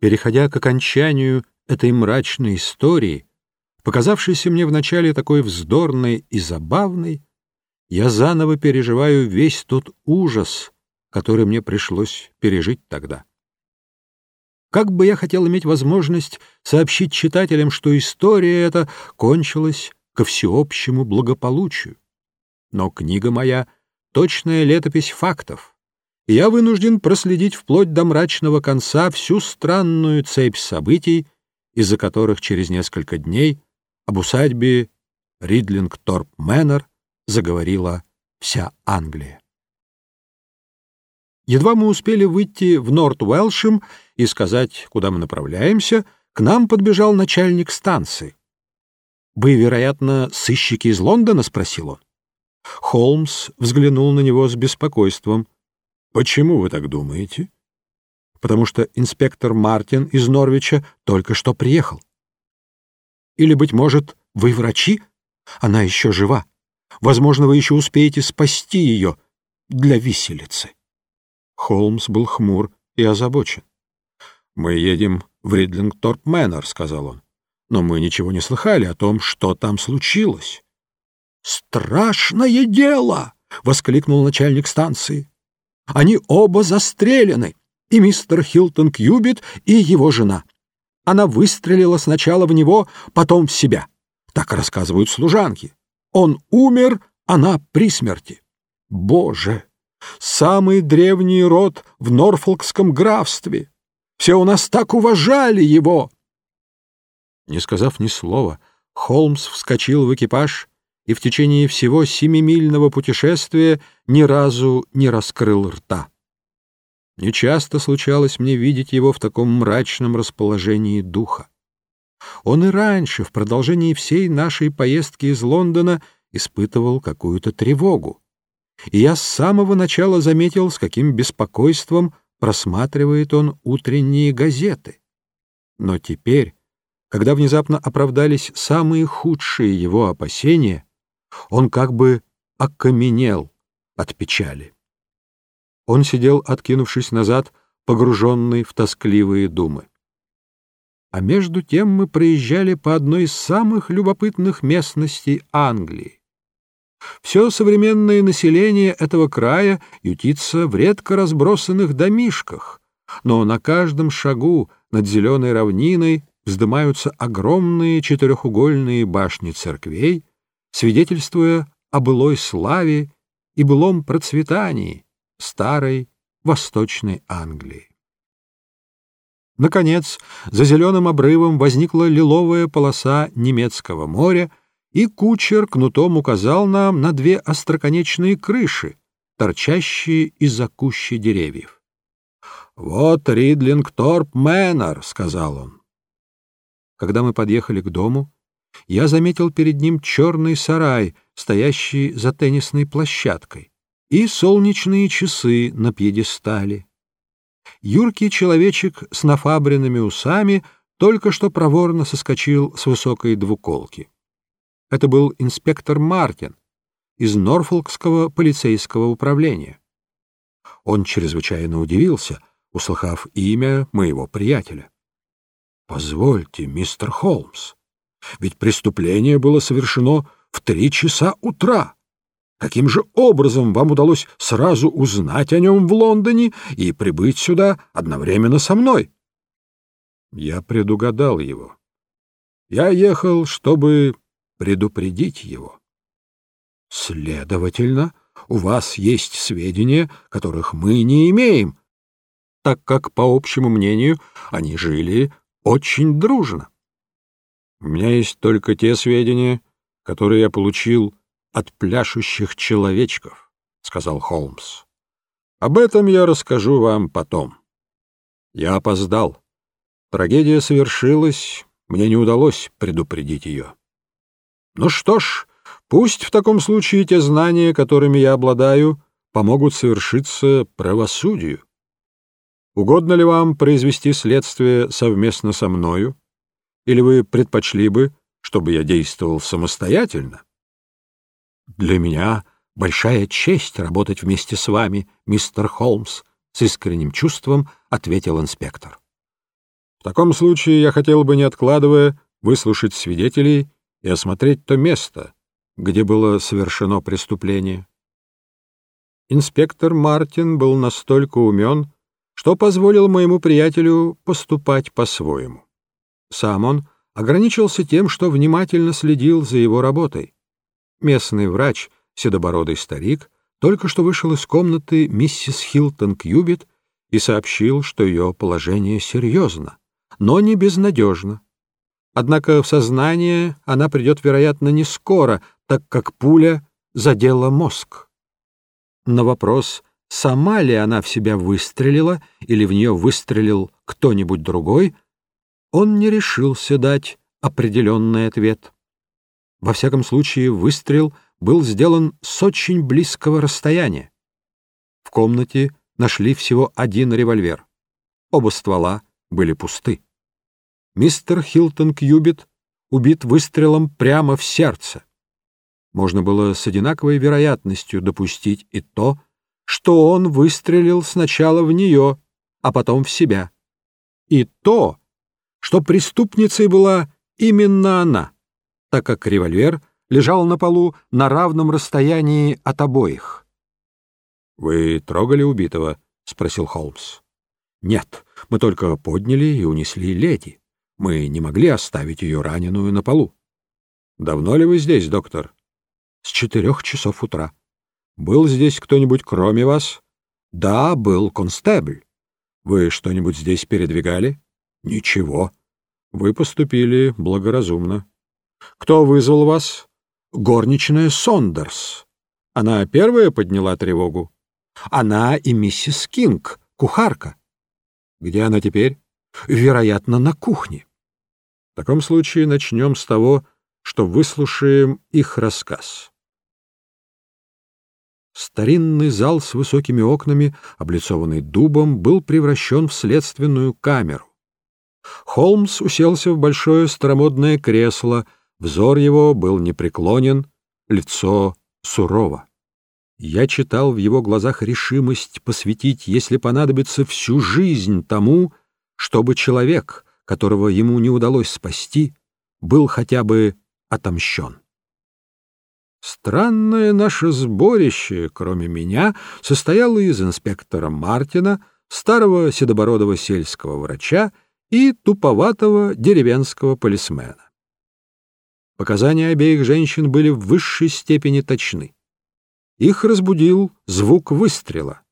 Переходя к окончанию этой мрачной истории, показавшейся мне вначале такой вздорной и забавной, я заново переживаю весь тот ужас, который мне пришлось пережить тогда. Как бы я хотел иметь возможность сообщить читателям, что история эта кончилась ко всеобщему благополучию. Но книга моя — точная летопись фактов, я вынужден проследить вплоть до мрачного конца всю странную цепь событий, из-за которых через несколько дней об усадьбе Ридлингторп-Мэннер заговорила вся Англия. Едва мы успели выйти в Норт-Уэлшем и сказать, куда мы направляемся, к нам подбежал начальник станции. «Вы, вероятно, сыщики из Лондона?» — спросил он. Холмс взглянул на него с беспокойством. «Почему вы так думаете?» «Потому что инспектор Мартин из Норвича только что приехал». «Или, быть может, вы врачи? Она еще жива. Возможно, вы еще успеете спасти ее для виселицы». Холмс был хмур и озабочен. «Мы едем в Ридлингторп-Мэннер», — сказал он. «Но мы ничего не слыхали о том, что там случилось». «Страшное дело!» — воскликнул начальник станции. «Они оба застрелены, и мистер Хилтон Кьюбит, и его жена. Она выстрелила сначала в него, потом в себя. Так рассказывают служанки. Он умер, она при смерти. Боже, самый древний род в Норфолкском графстве. Все у нас так уважали его. Не сказав ни слова, Холмс вскочил в экипаж и в течение всего семимильного путешествия ни разу не раскрыл рта. Нечасто случалось мне видеть его в таком мрачном расположении духа. Он и раньше, в продолжении всей нашей поездки из Лондона, испытывал какую-то тревогу. И я с самого начала заметил, с каким беспокойством просматривает он утренние газеты. Но теперь, когда внезапно оправдались самые худшие его опасения, он как бы окаменел от печали. Он сидел, откинувшись назад, погруженный в тоскливые думы. А между тем мы проезжали по одной из самых любопытных местностей Англии. Все современное население этого края ютится в редко разбросанных домишках, но на каждом шагу над зеленой равниной вздымаются огромные четырехугольные башни церквей, свидетельствуя о былой славе и былом процветании старой Восточной Англии. Наконец, за зеленым обрывом возникла лиловая полоса немецкого моря, и кучер кнутом указал нам на две остроконечные крыши, торчащие из-за кущи деревьев. «Вот Ридлингторп Мэннер», — сказал он. Когда мы подъехали к дому, я заметил перед ним черный сарай, стоящий за теннисной площадкой, и солнечные часы на пьедестале. Юркий человечек с нафабренными усами только что проворно соскочил с высокой двуколки. Это был инспектор Мартин из Норфолкского полицейского управления. Он чрезвычайно удивился, услыхав имя моего приятеля. «Позвольте, мистер Холмс, ведь преступление было совершено в три часа утра. Каким же образом вам удалось сразу узнать о нем в Лондоне и прибыть сюда одновременно со мной? Я предугадал его. Я ехал, чтобы предупредить его. Следовательно, у вас есть сведения, которых мы не имеем, так как, по общему мнению, они жили очень дружно. У меня есть только те сведения, которые я получил от пляшущих человечков, — сказал Холмс. — Об этом я расскажу вам потом. Я опоздал. Трагедия совершилась, мне не удалось предупредить ее. Ну что ж, пусть в таком случае те знания, которыми я обладаю, помогут совершиться правосудию. Угодно ли вам произвести следствие совместно со мною? Или вы предпочли бы, чтобы я действовал самостоятельно? Для меня большая честь работать вместе с вами, мистер Холмс, с искренним чувством ответил инспектор. В таком случае я хотел бы, не откладывая, выслушать свидетелей и осмотреть то место, где было совершено преступление. Инспектор Мартин был настолько умен, что позволил моему приятелю поступать по-своему. Сам он ограничился тем, что внимательно следил за его работой. Местный врач, седобородый старик, только что вышел из комнаты миссис Хилтон Кьюбит и сообщил, что ее положение серьезно, но не безнадежно. Однако в сознание она придет, вероятно, не скоро, так как пуля задела мозг. На вопрос, сама ли она в себя выстрелила или в нее выстрелил кто-нибудь другой, он не решился дать определенный ответ. Во всяком случае, выстрел был сделан с очень близкого расстояния. В комнате нашли всего один револьвер. Оба ствола были пусты. Мистер Хилтон Кьюбит убит выстрелом прямо в сердце. Можно было с одинаковой вероятностью допустить и то, что он выстрелил сначала в нее, а потом в себя. И то, что преступницей была именно она, так как револьвер лежал на полу на равном расстоянии от обоих. «Вы трогали убитого?» — спросил Холмс. «Нет, мы только подняли и унесли леди. Мы не могли оставить ее раненую на полу». «Давно ли вы здесь, доктор?» «С четырех часов утра». «Был здесь кто-нибудь кроме вас?» «Да, был констебль». «Вы что-нибудь здесь передвигали?» «Ничего». «Вы поступили благоразумно». «Кто вызвал вас?» «Горничная Сондерс». Она первая подняла тревогу. Она и миссис Кинг, кухарка. Где она теперь? Вероятно, на кухне. В таком случае начнем с того, что выслушаем их рассказ. Старинный зал с высокими окнами, облицованный дубом, был превращен в следственную камеру. Холмс уселся в большое старомодное кресло, взор его был непреклонен, лицо сурово. Я читал в его глазах решимость посвятить, если понадобится, всю жизнь тому, чтобы человек, которого ему не удалось спасти, был хотя бы отомщен. Странное наше сборище, кроме меня, состояло из инспектора Мартина, старого седобородого сельского врача и туповатого деревенского полисмена. Показания обеих женщин были в высшей степени точны. Их разбудил звук выстрела.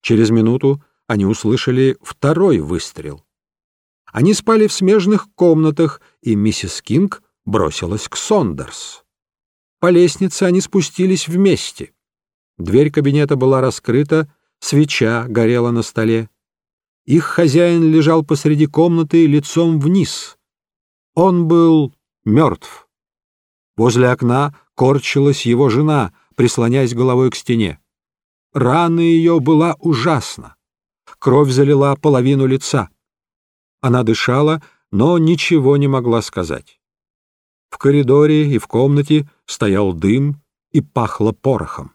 Через минуту они услышали второй выстрел. Они спали в смежных комнатах, и миссис Кинг бросилась к Сондерс. По лестнице они спустились вместе. Дверь кабинета была раскрыта, свеча горела на столе. Их хозяин лежал посреди комнаты лицом вниз. Он был мертв. Возле окна корчилась его жена, прислоняясь головой к стене. Рана ее была ужасна. Кровь залила половину лица. Она дышала, но ничего не могла сказать. В коридоре и в комнате стоял дым и пахло порохом.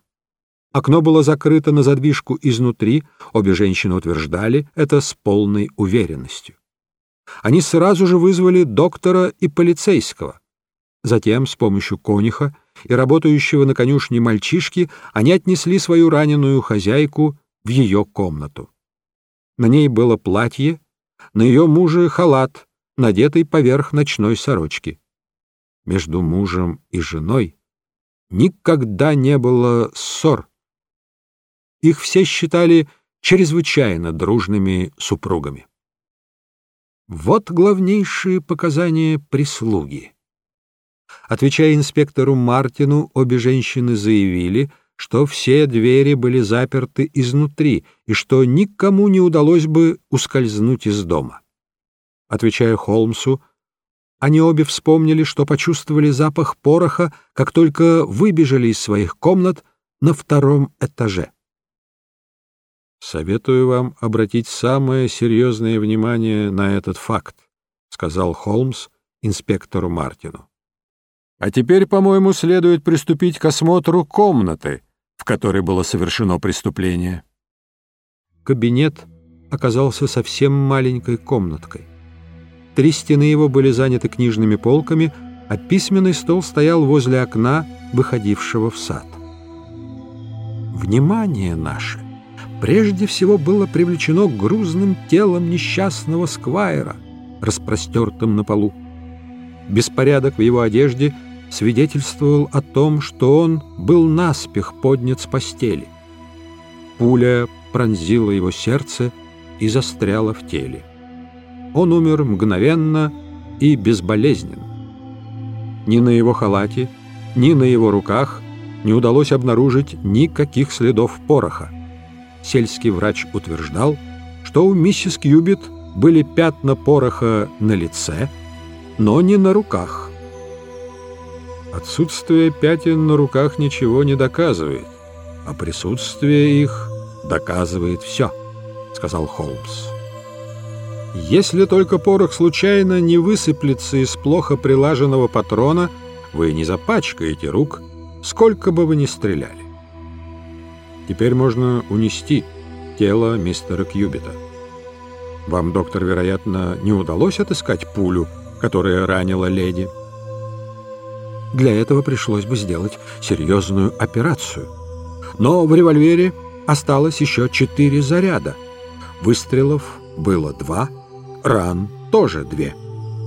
Окно было закрыто на задвижку изнутри, обе женщины утверждали это с полной уверенностью. Они сразу же вызвали доктора и полицейского. Затем, с помощью кониха, и работающего на конюшне мальчишки, они отнесли свою раненую хозяйку в ее комнату. На ней было платье, на ее муже халат, надетый поверх ночной сорочки. Между мужем и женой никогда не было ссор. Их все считали чрезвычайно дружными супругами. Вот главнейшие показания прислуги. Отвечая инспектору Мартину, обе женщины заявили, что все двери были заперты изнутри и что никому не удалось бы ускользнуть из дома. Отвечая Холмсу, они обе вспомнили, что почувствовали запах пороха, как только выбежали из своих комнат на втором этаже. «Советую вам обратить самое серьезное внимание на этот факт», — сказал Холмс инспектору Мартину. А теперь, по-моему, следует приступить к осмотру комнаты, в которой было совершено преступление. Кабинет оказался совсем маленькой комнаткой. Три стены его были заняты книжными полками, а письменный стол стоял возле окна, выходившего в сад. Внимание наше прежде всего было привлечено грузным телом несчастного сквайра, распростертым на полу. Беспорядок в его одежде свидетельствовал о том, что он был наспех поднят с постели. Пуля пронзила его сердце и застряла в теле. Он умер мгновенно и безболезненно. Ни на его халате, ни на его руках не удалось обнаружить никаких следов пороха. Сельский врач утверждал, что у миссис Кьюбит были пятна пороха на лице, но не на руках. Отсутствие пятен на руках ничего не доказывает, а присутствие их доказывает все, сказал Холмс. Если только порох случайно не высыплется из плохо прилаженного патрона, вы не запачкаете рук, сколько бы вы ни стреляли. Теперь можно унести тело мистера Кьюбита. Вам, доктор, вероятно, не удалось отыскать пулю, которая ранила леди. Для этого пришлось бы сделать серьезную операцию. Но в револьвере осталось еще четыре заряда. Выстрелов было два, ран тоже две.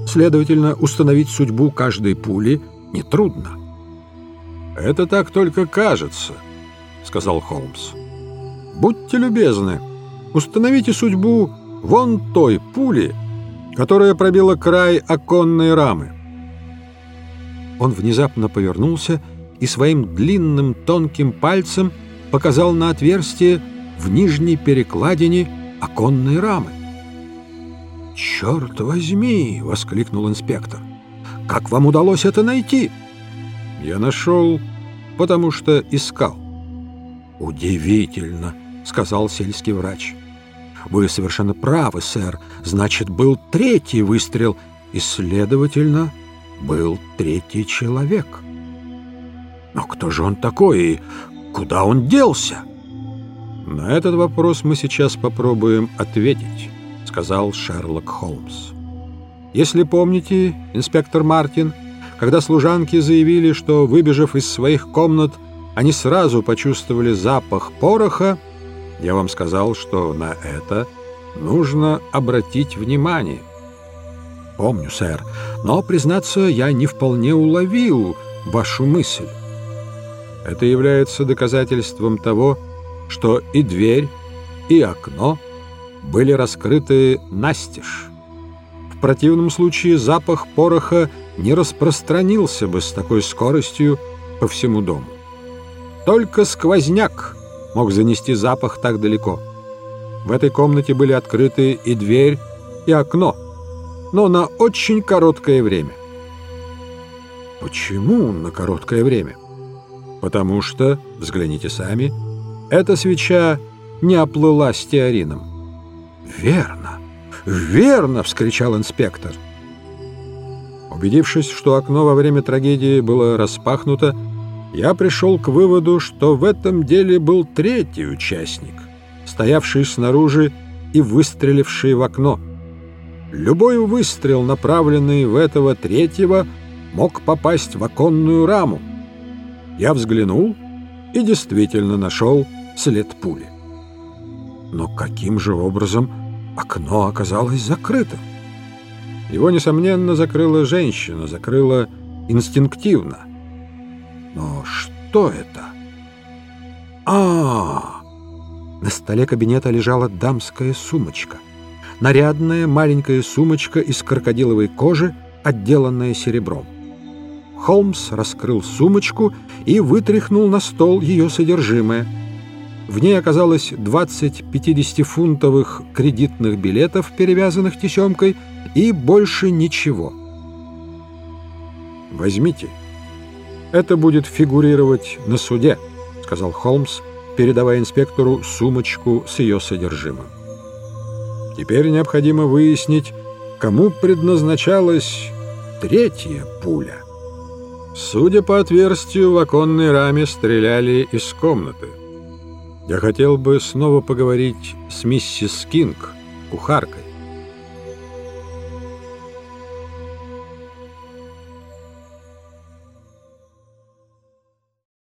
Следовательно, установить судьбу каждой пули нетрудно. «Это так только кажется», — сказал Холмс. «Будьте любезны, установите судьбу вон той пули, которая пробила край оконной рамы. Он внезапно повернулся и своим длинным тонким пальцем показал на отверстие в нижней перекладине оконной рамы. «Черт возьми!» — воскликнул инспектор. «Как вам удалось это найти?» «Я нашел, потому что искал». «Удивительно!» — сказал сельский врач. Вы совершенно правы, сэр. Значит, был третий выстрел, и, следовательно, был третий человек. Но кто же он такой и куда он делся? На этот вопрос мы сейчас попробуем ответить, сказал Шерлок Холмс. Если помните, инспектор Мартин, когда служанки заявили, что, выбежав из своих комнат, они сразу почувствовали запах пороха, я вам сказал, что на это нужно обратить внимание. Помню, сэр, но, признаться, я не вполне уловил вашу мысль. Это является доказательством того, что и дверь, и окно были раскрыты настежь. В противном случае запах пороха не распространился бы с такой скоростью по всему дому. Только сквозняк мог занести запах так далеко. В этой комнате были открыты и дверь, и окно, но на очень короткое время. Почему на короткое время? Потому что, взгляните сами, эта свеча не оплыла стеарином. «Верно! Верно!» — вскричал инспектор. Убедившись, что окно во время трагедии было распахнуто, я пришел к выводу, что в этом деле был третий участник, стоявший снаружи и выстреливший в окно. Любой выстрел, направленный в этого третьего, мог попасть в оконную раму. Я взглянул и действительно нашел след пули. Но каким же образом окно оказалось закрытым? Его, несомненно, закрыла женщина, закрыла инстинктивно. Но что это? А, -а, а На столе кабинета лежала дамская сумочка. Нарядная маленькая сумочка из крокодиловой кожи, отделанная серебром. Холмс раскрыл сумочку и вытряхнул на стол ее содержимое. В ней оказалось 20 50-фунтовых кредитных билетов, перевязанных тесемкой, и больше ничего. «Возьмите», это будет фигурировать на суде», — сказал Холмс, передавая инспектору сумочку с ее содержимым. «Теперь необходимо выяснить, кому предназначалась третья пуля». Судя по отверстию в оконной раме, стреляли из комнаты. Я хотел бы снова поговорить с миссис Кинг, кухаркой.